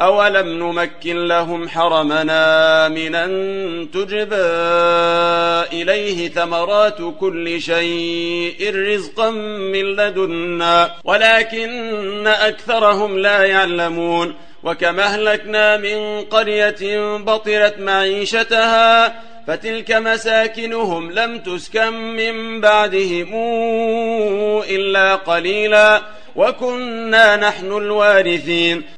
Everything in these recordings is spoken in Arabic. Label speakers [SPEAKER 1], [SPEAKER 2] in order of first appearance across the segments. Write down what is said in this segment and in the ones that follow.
[SPEAKER 1] أولم نمكن لهم حرمنا من أن تجبى إليه ثمرات كل شيء رزقا من لدنا ولكن أكثرهم لا يعلمون. وكما أهلكنا من قرية بطرت معيشتها فتلك مساكنهم لم تسكن من بعدهم إلا قليلا. وكنا نحن الوارثين.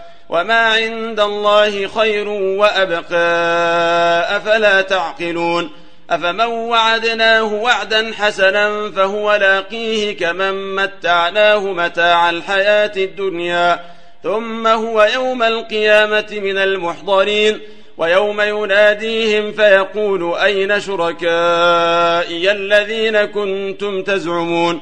[SPEAKER 1] وما عند الله خير وأبقى أفلا تعقلون أفمن وعدناه وعدا حسنا فهو لاقيه كمن متعناه متاع الحياة الدنيا ثم هو يوم القيامة من المحضرين ويوم يناديهم فيقول أين شركائي الذين كنتم تزعمون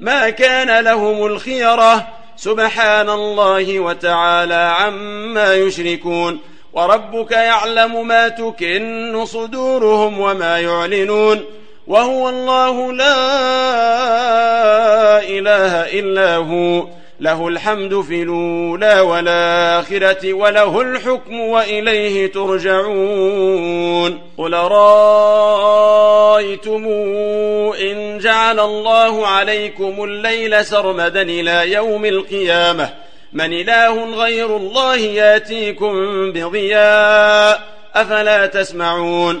[SPEAKER 1] ما كان لهم الخيرة. سبحان الله وتعالى عما يشركون. وربك يعلم ما تكن صدورهم وما يعلنون. وهو الله لا إله إلا هو. له الحمد في الأولى والآخرة وله الحكم وإليه ترجعون. قل رأيتم إن جعل الله عليكم الليل سرمدا إلى يوم القيامة؟ من إله غير الله يأتيكم بضياء. أفلا تسمعون؟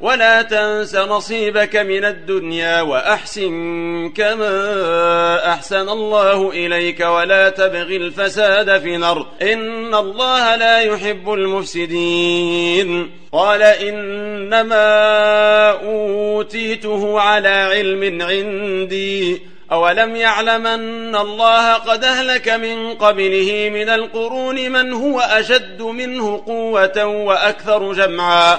[SPEAKER 1] ولا تنس نصيبك من الدنيا وأحسن كما أحسن الله إليك ولا تبغ الفساد في الأرض. إن الله لا يحب المفسدين. قال إنما أوتيته على علم عندي. أولم يعلم أن الله قد أهلك من قبله من القرون من هو أشد منه قوة وأكثر جمعا.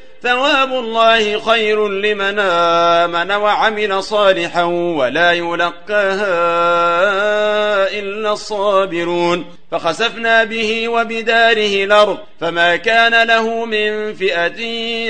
[SPEAKER 1] ثواب الله خير لمن آمن وعمل صالحا ولا يلقاها إلا الصابرون. فخسفنا به وبداره الأرض فما كان له من فئة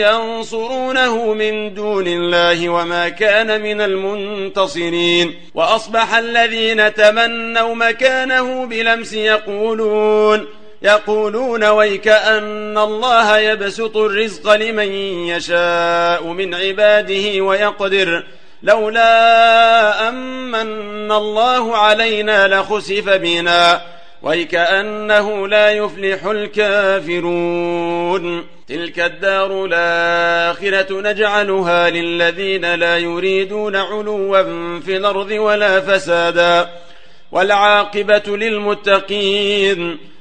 [SPEAKER 1] ينصرونه من دون الله وما كان من المنتصرين. وأصبح الذين تمنوا مكانه بلمس يقولون يقولون ويك أن الله يبسط الرزق لمن يشاء من عباده ويقدر. لولا أمن الله علينا لخسف بنا. ويكأنه لا يفلح الكافرون. تلك الدار الآخرة نجعلها للذين لا يريدون علوا في الأرض ولا فسادا. والعاقبة للمتقين.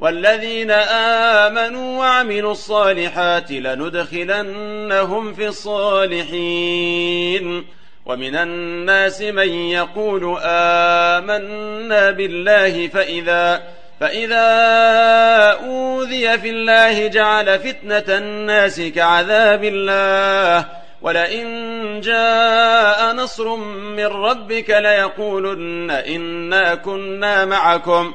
[SPEAKER 1] والذين آمنوا وعملوا الصالحات لندخلنهم في الصالحين. ومن الناس من يقول آمنا بالله فإذا فإذا أوذي في الله جعل فتنة الناس كعذاب الله. ولئن جاء نصر من ربك ليقولن إنا كنا معكم.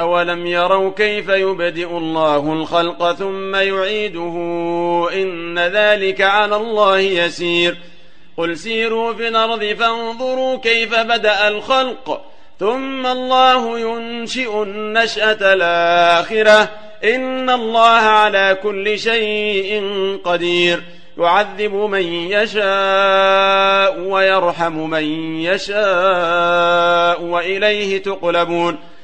[SPEAKER 1] أولم يروا كيف يبدئ الله الخلق ثم يعيده إن ذلك على الله يسير قل سيروا في الأرض فانظروا كيف بدأ الخلق ثم الله ينشئ النشأة الآخرة إن الله على كل شيء قدير يعذب من يشاء ويرحم من يشاء وإليه تقلبون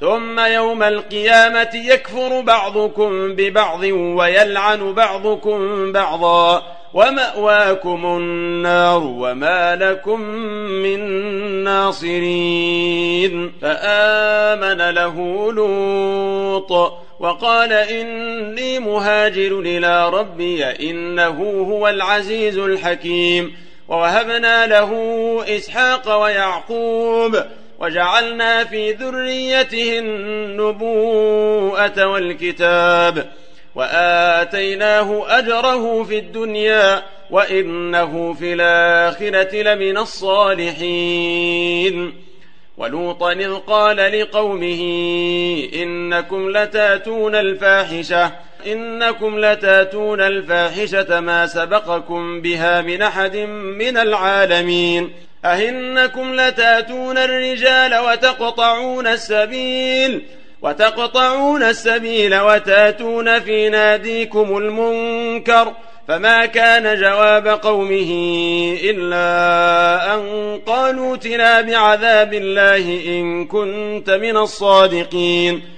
[SPEAKER 1] ثم يوم القيامة يكفر بعضكم ببعض ويلعن بعضكم بعضا ومأواكم النار وما لكم من ناصرين. فآمن له لوط وقال إني مهاجر إلى ربي إنه هو العزيز الحكيم. ووهبنا له إسحاق ويعقوب وجعلنا في ذريته النبوءة والكتاب وآتيناه أجره في الدنيا وإنه في الآخرة لمن الصالحين. ولوطا إذ قال لقومه إنكم لتأتون الفاحشة إنكم لتاتون الفاحشة ما سبقكم بها من أحد من العالمين. أهنكم لتاتون الرجال وتقطعون السبيل وتقطعون السبيل وتاتون في ناديكم المنكر فما كان جواب قومه إلا أن قالوا تنا بعذاب الله إن كنت من الصادقين.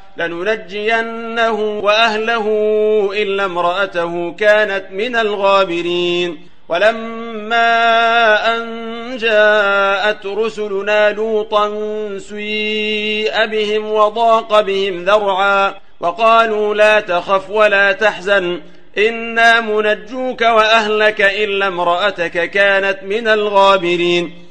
[SPEAKER 1] لننجينه وأهله إلا امرأته كانت من الغابرين. ولما أن جاءت رسلنا لوطا سيء بهم وضاق بهم ذرعا وقالوا لا تخف ولا تحزن إنا منجوك وأهلك إلا امرأتك كانت من الغابرين.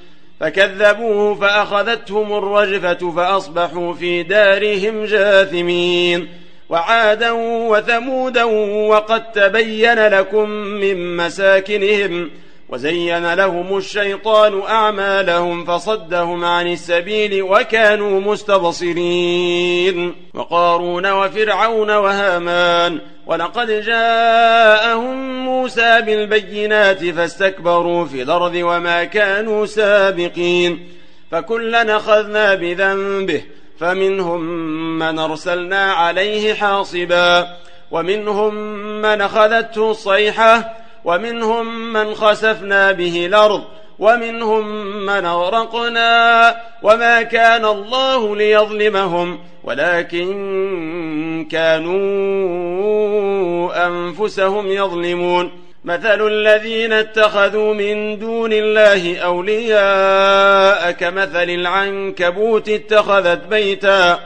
[SPEAKER 1] فكذبوه فأخذتهم الرجفة فأصبحوا في دارهم جاثمين وعادا وثمودا وقد تبين لكم من مساكنهم وزين لهم الشيطان أعمالهم فصدهم عن السبيل وكانوا مستبصرين وقارون وفرعون وهامان ولقد جاءهم موسى بالبينات فاستكبروا في الأرض وما كانوا سابقين فكلا أخذنا بذنبه فمنهم من أرسلنا عليه حاصبا ومنهم من أخذته الصيحة ومنهم من خسفنا به الأرض ومنهم من أغرقنا وما كان الله ليظلمهم ولكن كانوا أنفسهم يظلمون. مثل الذين اتخذوا من دون الله أولياء كمثل العنكبوت اتخذت بيتا.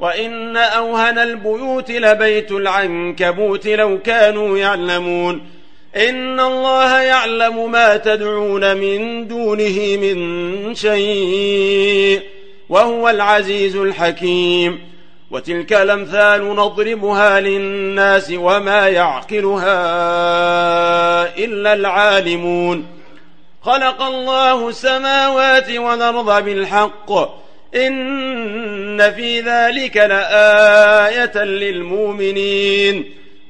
[SPEAKER 1] وإن أوهن البيوت لبيت العنكبوت لو كانوا يعلمون. إن الله يعلم ما تدعون من دونه من شيء وهو العزيز الحكيم. وتلك الأمثال نضربها للناس وما يعقلها إلا العالمون. خلق الله السماوات والأرض بالحق. إن في ذلك لآية للمؤمنين.